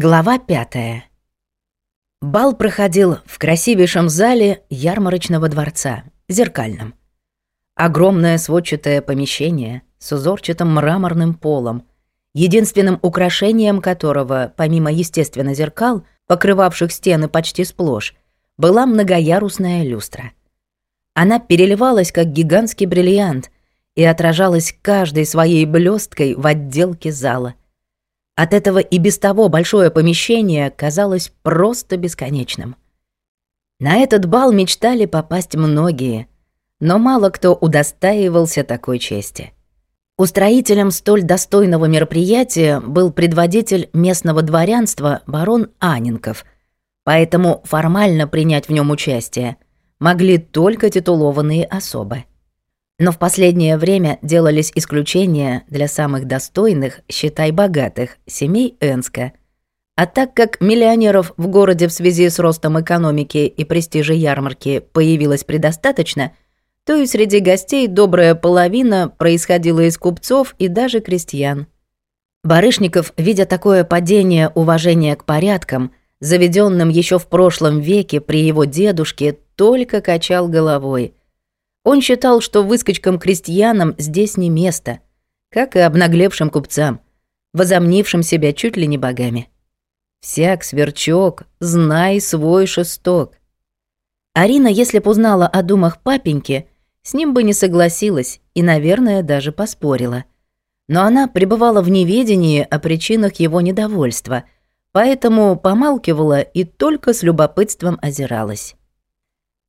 Глава пятая. Бал проходил в красивейшем зале ярмарочного дворца, зеркальном. Огромное сводчатое помещение с узорчатым мраморным полом, единственным украшением которого, помимо, естественно, зеркал, покрывавших стены почти сплошь, была многоярусная люстра. Она переливалась, как гигантский бриллиант, и отражалась каждой своей блесткой в отделке зала, от этого и без того большое помещение казалось просто бесконечным. На этот бал мечтали попасть многие, но мало кто удостаивался такой чести. Устроителем столь достойного мероприятия был предводитель местного дворянства барон Анинков, поэтому формально принять в нем участие могли только титулованные особы. Но в последнее время делались исключения для самых достойных, считай богатых, семей Энска. А так как миллионеров в городе в связи с ростом экономики и престижа ярмарки появилось предостаточно, то и среди гостей добрая половина происходила из купцов и даже крестьян. Барышников, видя такое падение уважения к порядкам, заведенным еще в прошлом веке при его дедушке, только качал головой – он считал, что выскочкам-крестьянам здесь не место, как и обнаглевшим купцам, возомнившим себя чуть ли не богами. Всяк сверчок, знай свой шесток. Арина, если б узнала о думах папеньки, с ним бы не согласилась и, наверное, даже поспорила. Но она пребывала в неведении о причинах его недовольства, поэтому помалкивала и только с любопытством озиралась.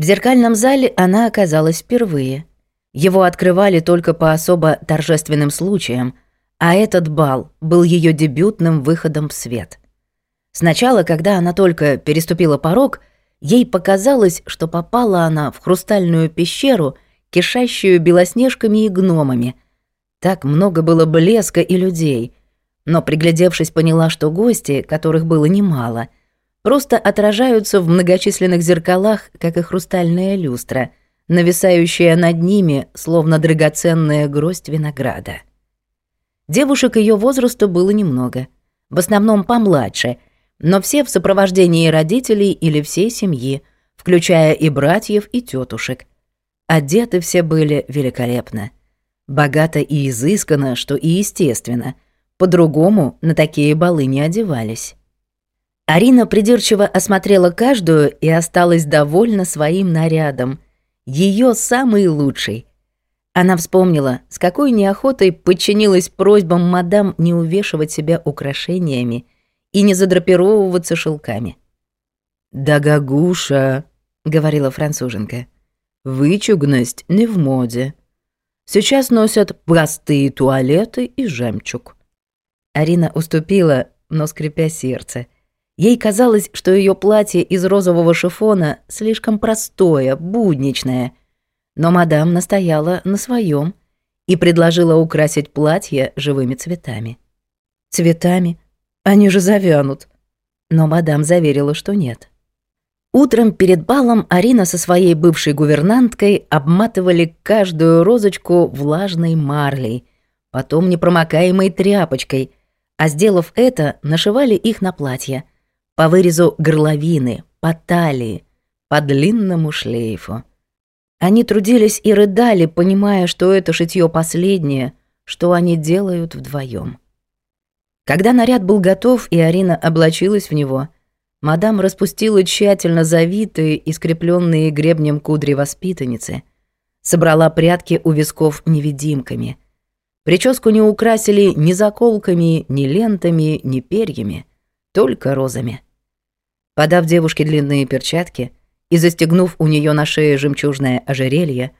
В зеркальном зале она оказалась впервые. Его открывали только по особо торжественным случаям, а этот бал был ее дебютным выходом в свет. Сначала, когда она только переступила порог, ей показалось, что попала она в хрустальную пещеру, кишащую белоснежками и гномами. Так много было блеска и людей. Но, приглядевшись, поняла, что гости, которых было немало — просто отражаются в многочисленных зеркалах, как и хрустальная люстра, нависающая над ними, словно драгоценная гроздь винограда. Девушек ее возраста было немного, в основном помладше, но все в сопровождении родителей или всей семьи, включая и братьев, и тетушек. Одеты все были великолепно. Богато и изысканно, что и естественно. По-другому на такие балы не одевались. Арина придирчиво осмотрела каждую и осталась довольна своим нарядом. Ее самый лучший. Она вспомнила, с какой неохотой подчинилась просьбам мадам не увешивать себя украшениями и не задрапировываться шелками. «Да гагуша», — говорила француженка, — «вычугность не в моде. Сейчас носят простые туалеты и жемчуг». Арина уступила, но скрипя сердце — Ей казалось, что ее платье из розового шифона слишком простое, будничное. Но мадам настояла на своем и предложила украсить платье живыми цветами. Цветами? Они же завянут. Но мадам заверила, что нет. Утром перед балом Арина со своей бывшей гувернанткой обматывали каждую розочку влажной марлей, потом непромокаемой тряпочкой, а сделав это, нашивали их на платье – по вырезу горловины, по талии, по длинному шлейфу. Они трудились и рыдали, понимая, что это шитье последнее, что они делают вдвоем. Когда наряд был готов и Арина облачилась в него, мадам распустила тщательно завитые и скрепленные гребнем кудри воспитанницы, собрала прятки у висков невидимками. Прическу не украсили ни заколками, ни лентами, ни перьями, только розами — Подав девушке длинные перчатки и застегнув у нее на шее жемчужное ожерелье,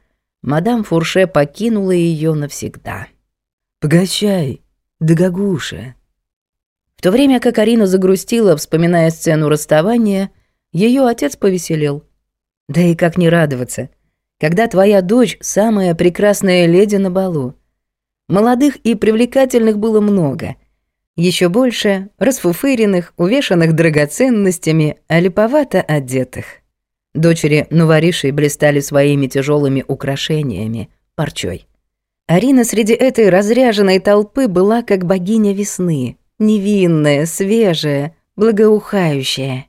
мадам Фурше покинула ее навсегда. «Погачай, догогуша!» В то время как Арина загрустила, вспоминая сцену расставания, ее отец повеселел. «Да и как не радоваться!» когда твоя дочь — самая прекрасная леди на балу. Молодых и привлекательных было много, еще больше расфуфыренных, увешанных драгоценностями, а липовато одетых. Дочери Нувариши блистали своими тяжелыми украшениями, парчой. Арина среди этой разряженной толпы была как богиня весны, невинная, свежая, благоухающая.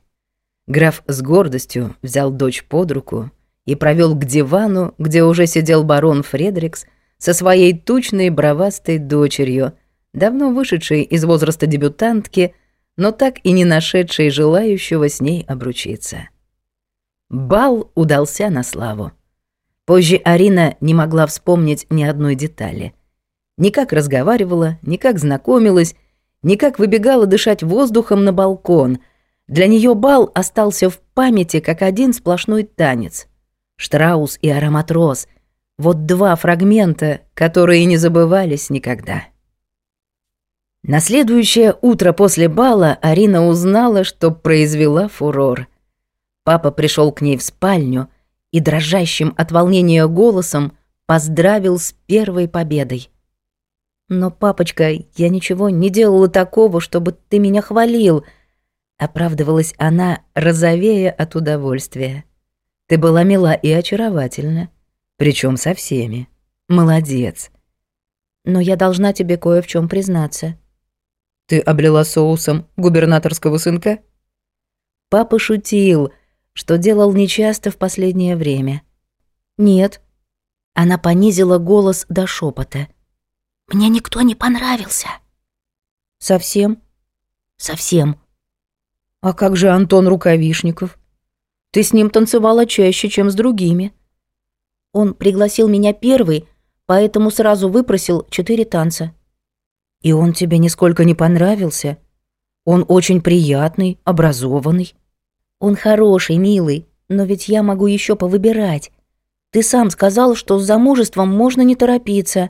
Граф с гордостью взял дочь под руку и провел к дивану, где уже сидел барон Фредерикс со своей тучной бровастой дочерью, давно вышедшей из возраста дебютантки, но так и не нашедшей желающего с ней обручиться. Бал удался на славу. Позже Арина не могла вспомнить ни одной детали. Ни как разговаривала, ни как знакомилась, ни как выбегала дышать воздухом на балкон. Для нее бал остался в памяти как один сплошной танец. Штраус и аромат роз — вот два фрагмента, которые не забывались никогда. На следующее утро после бала Арина узнала, что произвела фурор. Папа пришел к ней в спальню и дрожащим от волнения голосом поздравил с первой победой. «Но, папочка, я ничего не делала такого, чтобы ты меня хвалил», — оправдывалась она, розовея от удовольствия. «Ты была мила и очаровательна, причем со всеми. Молодец. Но я должна тебе кое в чем признаться», — ты облила соусом губернаторского сынка? Папа шутил, что делал нечасто в последнее время. Нет. Она понизила голос до шепота. Мне никто не понравился. Совсем? Совсем. А как же Антон Рукавишников? Ты с ним танцевала чаще, чем с другими. Он пригласил меня первый, поэтому сразу выпросил четыре танца. И он тебе нисколько не понравился. Он очень приятный, образованный. Он хороший, милый, но ведь я могу еще повыбирать. Ты сам сказал, что с замужеством можно не торопиться.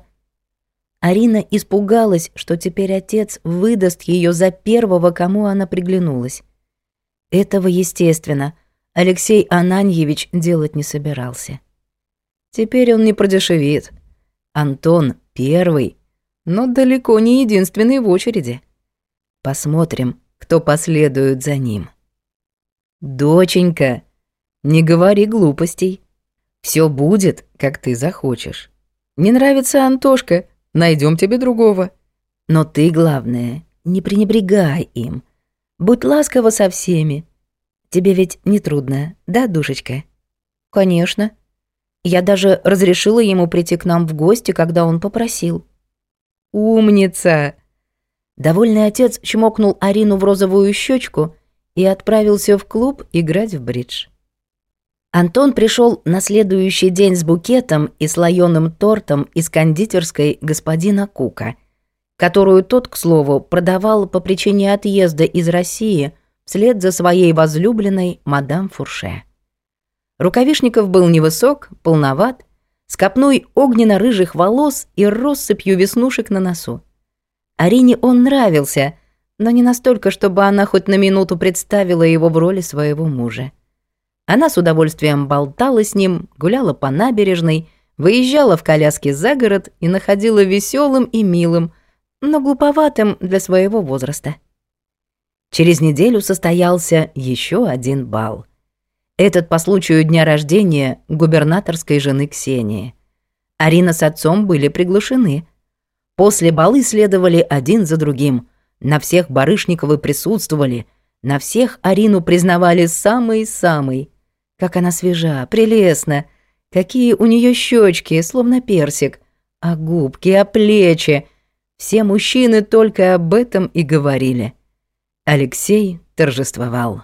Арина испугалась, что теперь отец выдаст ее за первого, кому она приглянулась. Этого, естественно, Алексей Ананьевич делать не собирался. Теперь он не продешевит. Антон первый но далеко не единственный в очереди. Посмотрим, кто последует за ним. Доченька, не говори глупостей. Все будет, как ты захочешь. Не нравится Антошка, найдем тебе другого. Но ты, главное, не пренебрегай им. Будь ласкова со всеми. Тебе ведь не трудно, да, душечка? Конечно. Я даже разрешила ему прийти к нам в гости, когда он попросил. Умница!» Довольный отец чмокнул Арину в розовую щечку и отправился в клуб играть в бридж. Антон пришел на следующий день с букетом и слоеным тортом из кондитерской господина Кука, которую тот, к слову, продавал по причине отъезда из России вслед за своей возлюбленной мадам Фурше. Рукавишников был невысок, полноват с копной огненно-рыжих волос и россыпью веснушек на носу. Арине он нравился, но не настолько, чтобы она хоть на минуту представила его в роли своего мужа. Она с удовольствием болтала с ним, гуляла по набережной, выезжала в коляске за город и находила веселым и милым, но глуповатым для своего возраста. Через неделю состоялся еще один бал — этот по случаю дня рождения губернаторской жены Ксении. Арина с отцом были приглашены. После балы следовали один за другим. На всех Барышниковы присутствовали. На всех Арину признавали самый самый. Как она свежа, прелестна. Какие у нее щечки, словно персик. А губки, а плечи. Все мужчины только об этом и говорили. Алексей торжествовал.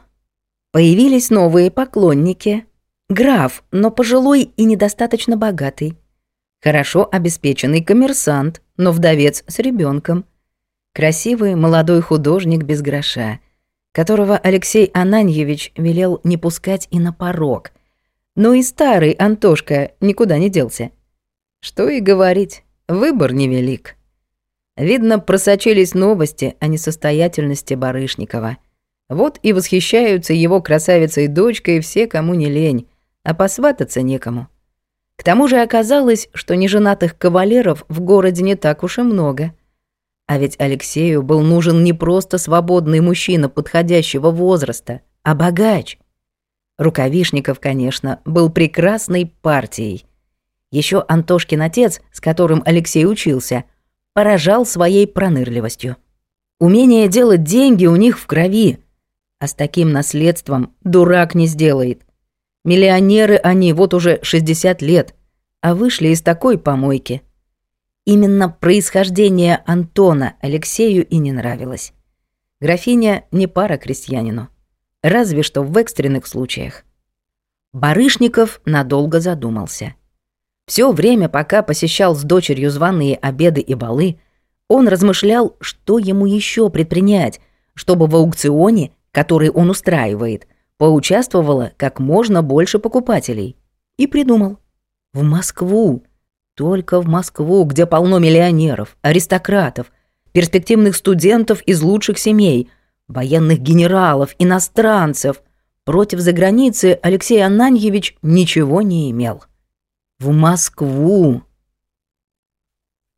Появились новые поклонники. Граф, но пожилой и недостаточно богатый. Хорошо обеспеченный коммерсант, но вдовец с ребенком. Красивый молодой художник без гроша, которого Алексей Ананьевич велел не пускать и на порог. Но и старый Антошка никуда не делся. Что и говорить, выбор невелик. Видно, просочились новости о несостоятельности Барышникова – вот и восхищаются его красавицей и все, кому не лень, а посвататься некому. К тому же оказалось, что неженатых кавалеров в городе не так уж и много. А ведь Алексею был нужен не просто свободный мужчина подходящего возраста, а богач. Рукавишников, конечно, был прекрасной партией. Еще Антошкин отец, с которым Алексей учился, поражал своей пронырливостью. Умение делать деньги у них в крови – а с таким наследством дурак не сделает. Миллионеры они вот уже 60 лет, а вышли из такой помойки. Именно происхождение Антона Алексею и не нравилось. Графиня не пара крестьянину. Разве что в экстренных случаях. Барышников надолго задумался. Все время, пока посещал с дочерью званые обеды и балы, он размышлял, что ему еще предпринять, чтобы в аукционе который он устраивает, поучаствовало как можно больше покупателей. И придумал. В Москву. Только в Москву, где полно миллионеров, аристократов, перспективных студентов из лучших семей, военных генералов, иностранцев. Против заграницы Алексей Ананьевич ничего не имел. В Москву.